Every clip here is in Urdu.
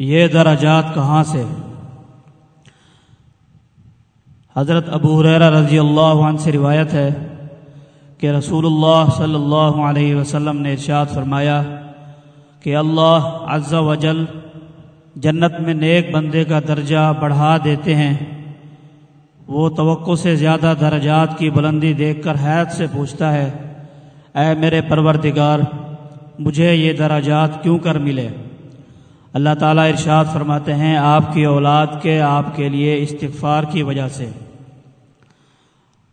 یہ درجات کہاں سے حضرت ابو حریرہ رضی اللہ عنہ سے روایت ہے کہ رسول اللہ صلی اللہ علیہ وسلم نے ارشاد فرمایا کہ اللہ عز و جل جنت میں نیک بندے کا درجہ بڑھا دیتے ہیں۔ وہ توقع سے زیادہ درجات کی بلندی دیکھ کر حید سے پوچھتا ہے، اے میرے پروردگار، مجھے یہ درجات کیوں کر ملے؟ اللہ تعالیٰ ارشاد فرماتے ہیں آپ کی اولاد کے آپ کے لیے استغفار کی وجہ سے۔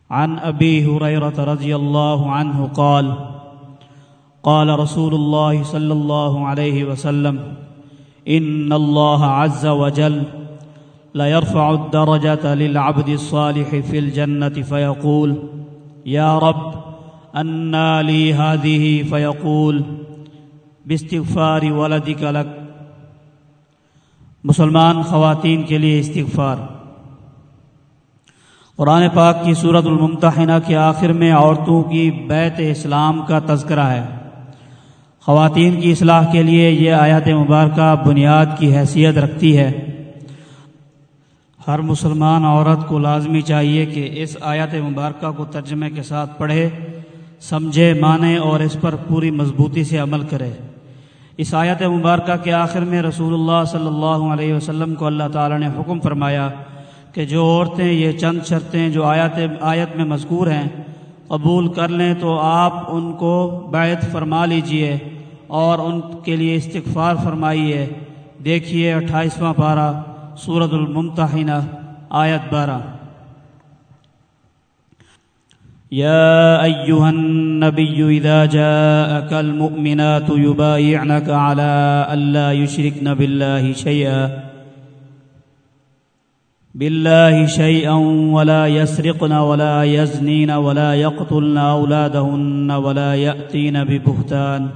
عن ابی حریرت رضی اللہ عنہ قال قال رسول اللہ صلی اللہ علیہ وسلم، ان اللہ عز وجل لا يرفع الدرجة للعبد الصالح في الجنة فيقول يا رب أنا لي هذه فيقول باستغفار ولدك لك مسلمان خواتین کے لیے استغفار۔ قرآن پاک کی صورت الممتحنہ کے آخر میں عورتوں کی بیت اسلام کا تذکرہ ہے۔ خواتین کی اصلاح کے لیے یہ آیات مبارکہ بنیاد کی حیثیت رکھتی ہے۔ ہر مسلمان عورت کو لازمی چاہیے کہ اس آیات مبارکہ کو ترجمے کے ساتھ پڑھے، سمجھے، مانے اور اس پر پوری مضبوطی سے عمل کرے۔ اس آیت مبارکہ کے آخر میں رسول اللہ صلی اللہ علیہ وسلم کو اللہ تعالی نے حکم فرمایا کہ جو عورتیں یہ چند شرطیں جو آیات آیت میں مذکور ہیں قبول کر لیں تو آپ ان کو بیت فرما لیجیے اور ان کے لیے استغفار فرمائیے۔ دیکھیے اٹھائیسواں پارہ سورت الممتحنہ، آیت بارہ۔ يا أيها النبي إذا جاءك المؤمنات يبايعنك على ألا يشركن بالله شيئا بالله شيئا ولا يسرقن ولا يزنين ولا يقتلن أولادهن ولا يأتين ببهتان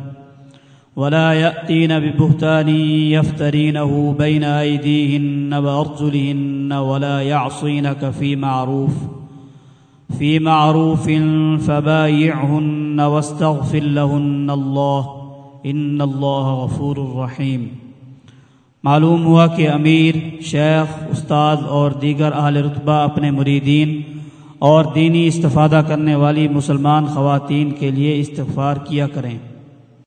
ولا يأتين ببهتان يفترينه بين أيديهن وأرجلهن ولا يعصينك في معروف. في معروف فبايعهن واستغفر لهن الله ان اللہ غفور الرحیم۔ معلوم ہوا کہ امیر، شیخ، استاد اور دیگر اہل رتبہ اپنے مریدین اور دینی استفادہ کرنے والی مسلمان خواتین کے لیے استغفار کیا کریں۔